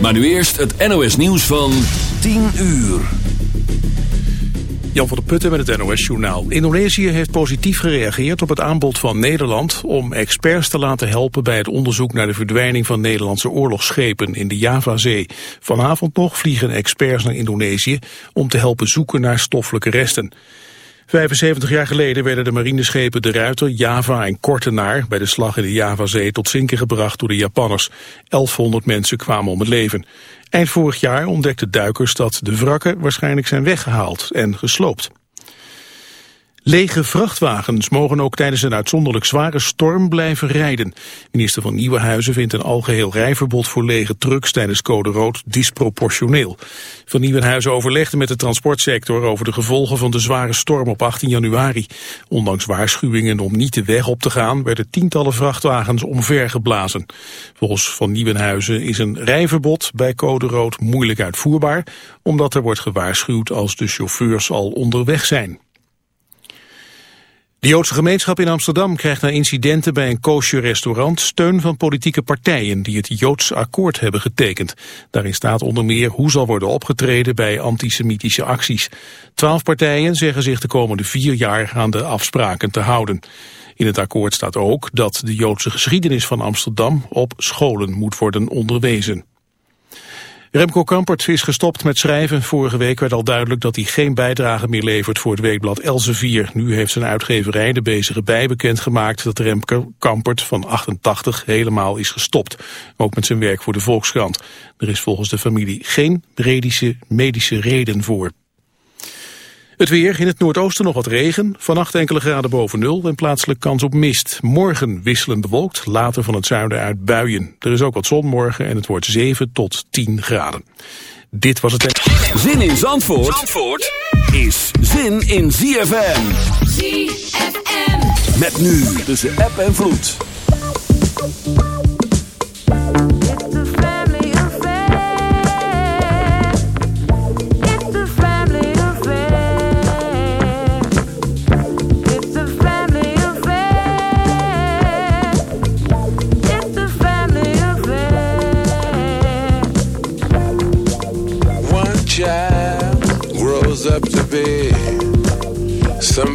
Maar nu eerst het NOS nieuws van 10 uur. Jan van der Putten met het NOS-journaal. Indonesië heeft positief gereageerd op het aanbod van Nederland... om experts te laten helpen bij het onderzoek naar de verdwijning van Nederlandse oorlogsschepen in de Javazee. Vanavond nog vliegen experts naar Indonesië om te helpen zoeken naar stoffelijke resten. 75 jaar geleden werden de marineschepen De Ruiter, Java en Kortenaar bij de slag in de Javazee tot zinken gebracht door de Japanners. 1100 mensen kwamen om het leven. Eind vorig jaar ontdekten duikers dat de wrakken waarschijnlijk zijn weggehaald en gesloopt. Lege vrachtwagens mogen ook tijdens een uitzonderlijk zware storm blijven rijden. Minister van Nieuwenhuizen vindt een algeheel rijverbod voor lege trucks tijdens code rood disproportioneel. Van Nieuwenhuizen overlegde met de transportsector over de gevolgen van de zware storm op 18 januari. Ondanks waarschuwingen om niet de weg op te gaan werden tientallen vrachtwagens omvergeblazen. Volgens Van Nieuwenhuizen is een rijverbod bij code rood moeilijk uitvoerbaar, omdat er wordt gewaarschuwd als de chauffeurs al onderweg zijn. De Joodse gemeenschap in Amsterdam krijgt na incidenten bij een kosher restaurant steun van politieke partijen die het Joods akkoord hebben getekend. Daarin staat onder meer hoe zal worden opgetreden bij antisemitische acties. Twaalf partijen zeggen zich de komende vier jaar aan de afspraken te houden. In het akkoord staat ook dat de Joodse geschiedenis van Amsterdam op scholen moet worden onderwezen. Remco Kampert is gestopt met schrijven. Vorige week werd al duidelijk dat hij geen bijdrage meer levert voor het weekblad Elsevier. Nu heeft zijn uitgeverij de bezige bij bekendgemaakt dat Remco Kampert van 88 helemaal is gestopt. Ook met zijn werk voor de Volkskrant. Er is volgens de familie geen medische, medische reden voor. Het weer, in het noordoosten nog wat regen. Vannacht enkele graden boven nul en plaatselijk kans op mist. Morgen wisselend bewolkt, later van het zuiden uit buien. Er is ook wat zon morgen en het wordt 7 tot 10 graden. Dit was het... Zin in Zandvoort, Zandvoort is zin in ZFM. ZFM. Met nu tussen app en vloed.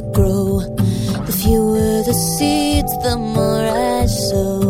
Grow. The fewer the seeds, the more I sow.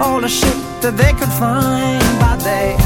All the shit that they could find. But they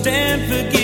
stand forgiven.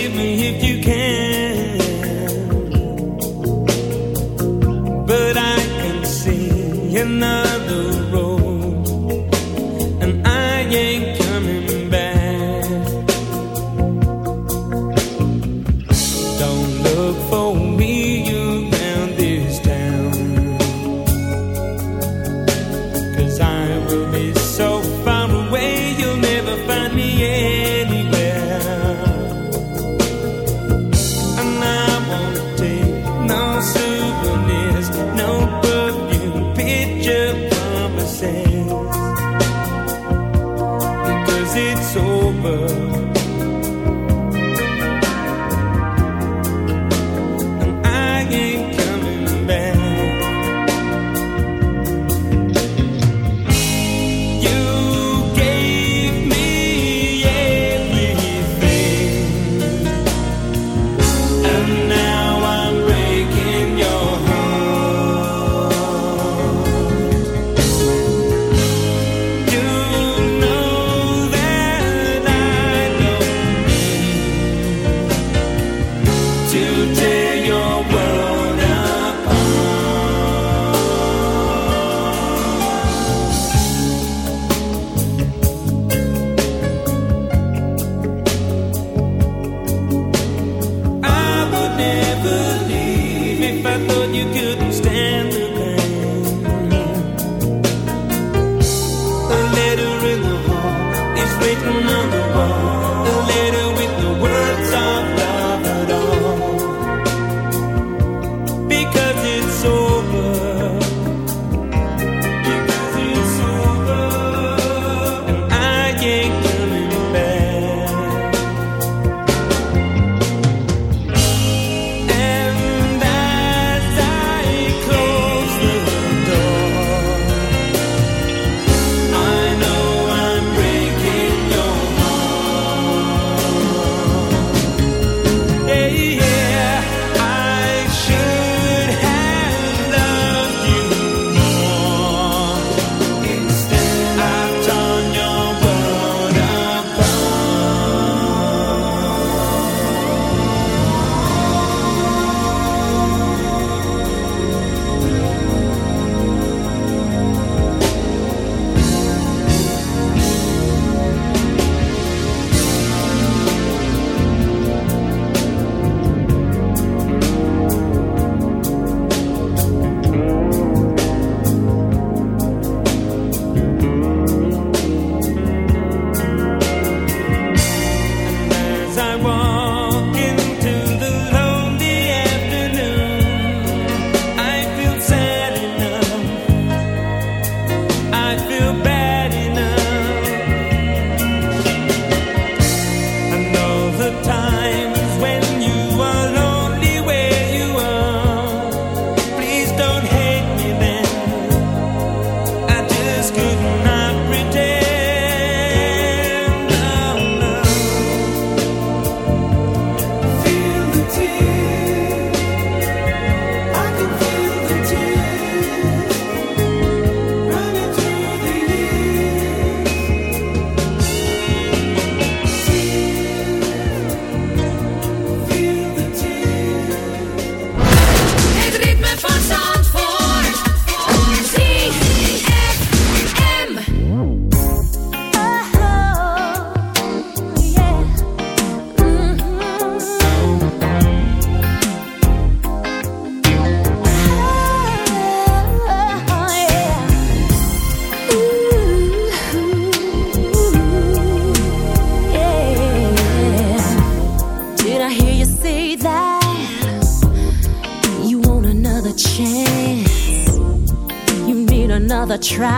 try.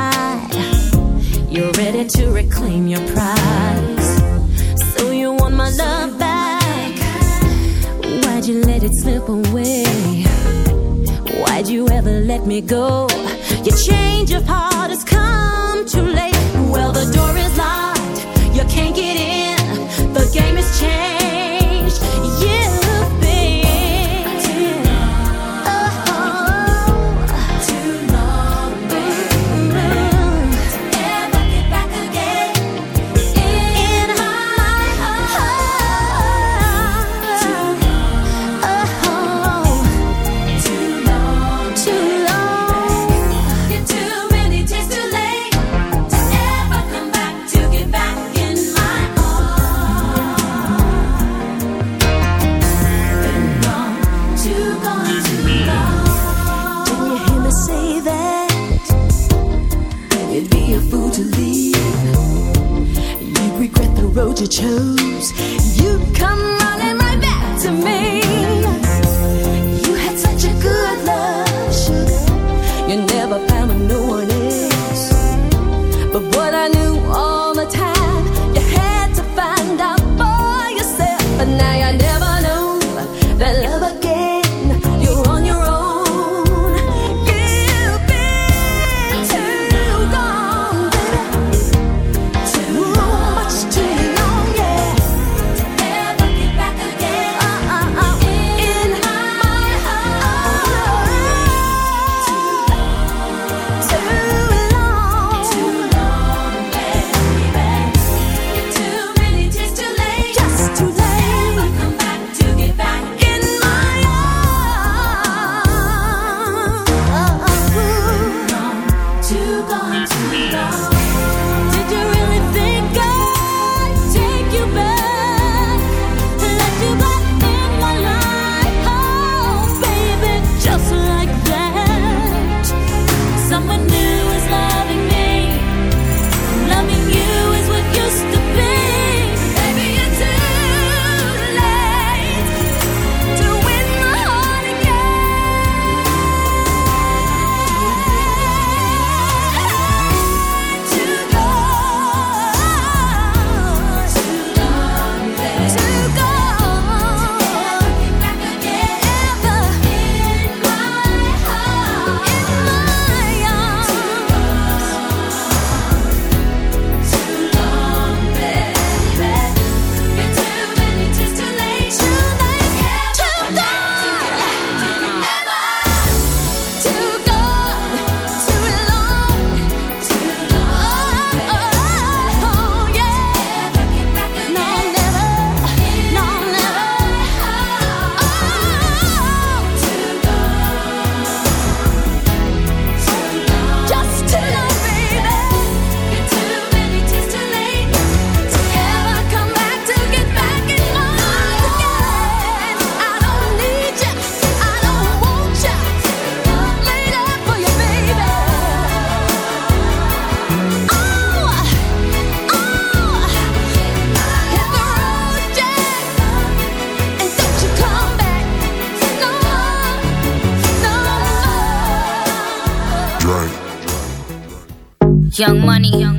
Road you chose. You'd come money, young